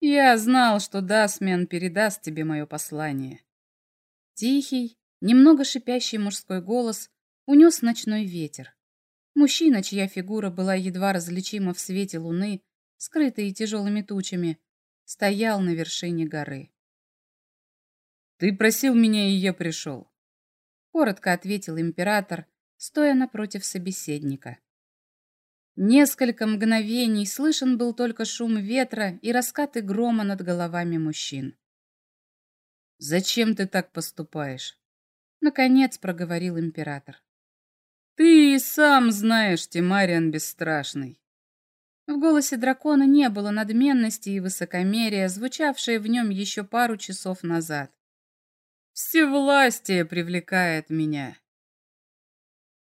Я знал, что Дасмен передаст тебе мое послание. Тихий, немного шипящий мужской голос унес ночной ветер. Мужчина, чья фигура была едва различима в свете луны, скрытой тяжелыми тучами, стоял на вершине горы. «Ты просил меня, и я пришел», — коротко ответил император, стоя напротив собеседника. Несколько мгновений слышен был только шум ветра и раскаты грома над головами мужчин. «Зачем ты так поступаешь?» Наконец проговорил император. «Ты и сам знаешь, Тимариан Бесстрашный». В голосе дракона не было надменности и высокомерия, звучавшие в нем еще пару часов назад. Всевластие привлекает меня.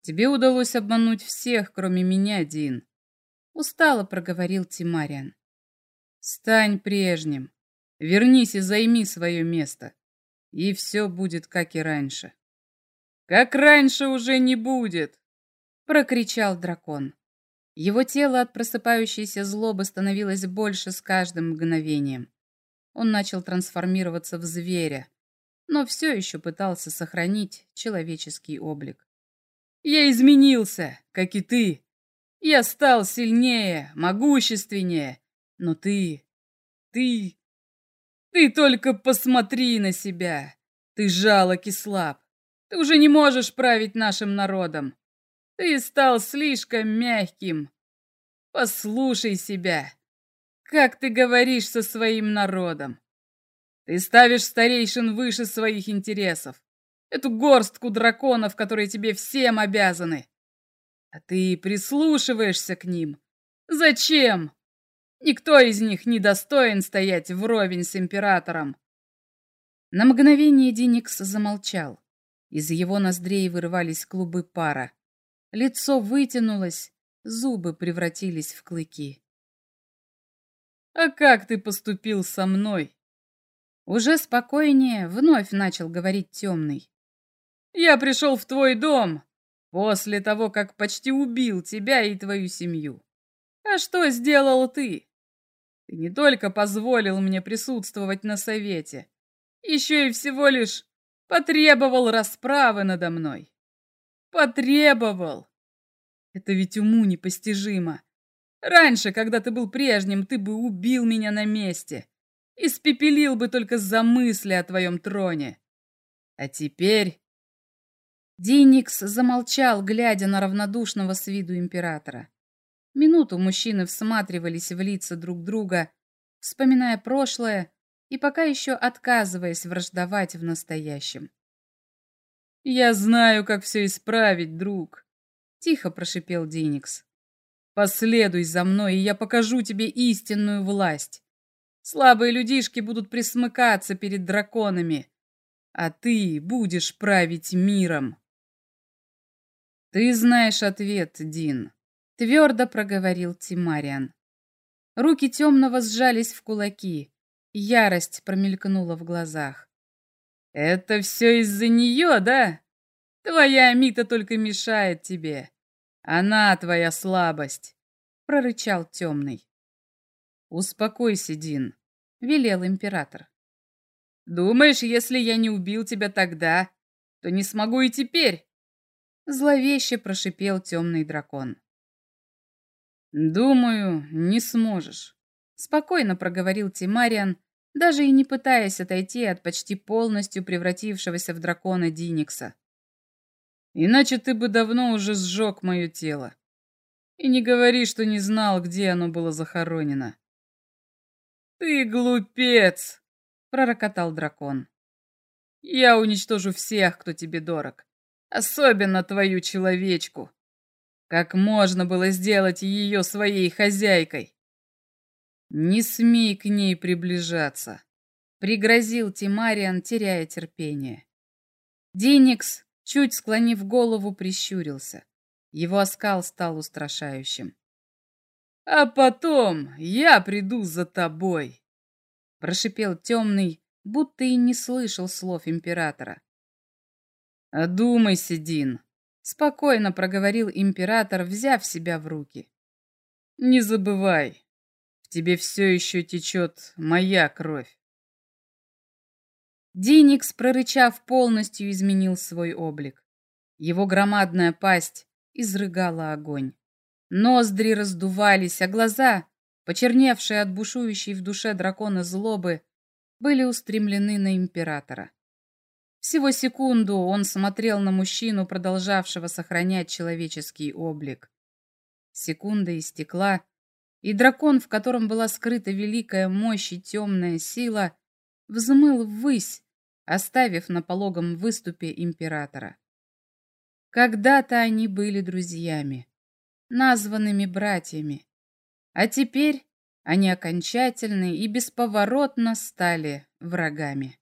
Тебе удалось обмануть всех, кроме меня, Дин. Устало проговорил Тимариан. Стань прежним. Вернись и займи свое место. И все будет, как и раньше. Как раньше уже не будет, прокричал дракон. Его тело от просыпающейся злобы становилось больше с каждым мгновением. Он начал трансформироваться в зверя, но все еще пытался сохранить человеческий облик. «Я изменился, как и ты. Я стал сильнее, могущественнее. Но ты... ты... ты только посмотри на себя. Ты жалок и слаб. Ты уже не можешь править нашим народом. Ты стал слишком мягким. Послушай себя. Как ты говоришь со своим народом? Ты ставишь старейшин выше своих интересов. Эту горстку драконов, которые тебе всем обязаны. А ты прислушиваешься к ним. Зачем? Никто из них не достоин стоять вровень с императором. На мгновение Диникс замолчал. Из его ноздрей вырывались клубы пара. Лицо вытянулось, зубы превратились в клыки. «А как ты поступил со мной?» Уже спокойнее вновь начал говорить темный. «Я пришел в твой дом после того, как почти убил тебя и твою семью. А что сделал ты? Ты не только позволил мне присутствовать на совете, еще и всего лишь потребовал расправы надо мной. Потребовал. Это ведь уму непостижимо. Раньше, когда ты был прежним, ты бы убил меня на месте испепелил бы только за мысли о твоем троне. А теперь...» Диникс замолчал, глядя на равнодушного с виду императора. Минуту мужчины всматривались в лица друг друга, вспоминая прошлое и пока еще отказываясь враждовать в настоящем. «Я знаю, как все исправить, друг», — тихо прошипел Диникс. «Последуй за мной, и я покажу тебе истинную власть. Слабые людишки будут присмыкаться перед драконами, а ты будешь править миром. Ты знаешь ответ, Дин, твердо проговорил Тимариан. Руки темного сжались в кулаки, ярость промелькнула в глазах. Это все из-за нее, да? Твоя Амита только мешает тебе. Она твоя слабость, прорычал темный. Успокойся, Дин. — велел император. «Думаешь, если я не убил тебя тогда, то не смогу и теперь?» Зловеще прошипел темный дракон. «Думаю, не сможешь», — спокойно проговорил Тимариан, даже и не пытаясь отойти от почти полностью превратившегося в дракона Диникса. «Иначе ты бы давно уже сжег мое тело. И не говори, что не знал, где оно было захоронено. «Ты глупец!» — пророкотал дракон. «Я уничтожу всех, кто тебе дорог, особенно твою человечку. Как можно было сделать ее своей хозяйкой?» «Не смей к ней приближаться», — пригрозил Тимариан, теряя терпение. Диникс, чуть склонив голову, прищурился. Его оскал стал устрашающим. А потом я приду за тобой, прошипел темный, будто и не слышал слов императора. Одумайся, Дин, спокойно проговорил император, взяв себя в руки. Не забывай, в тебе все еще течет моя кровь. Диникс, прорычав, полностью изменил свой облик. Его громадная пасть изрыгала огонь. Ноздри раздувались, а глаза, почерневшие от бушующей в душе дракона злобы, были устремлены на императора. Всего секунду он смотрел на мужчину, продолжавшего сохранять человеческий облик. Секунда истекла, и дракон, в котором была скрыта великая мощь и темная сила, взмыл ввысь, оставив на пологом выступе императора. Когда-то они были друзьями, названными братьями, а теперь они окончательно и бесповоротно стали врагами.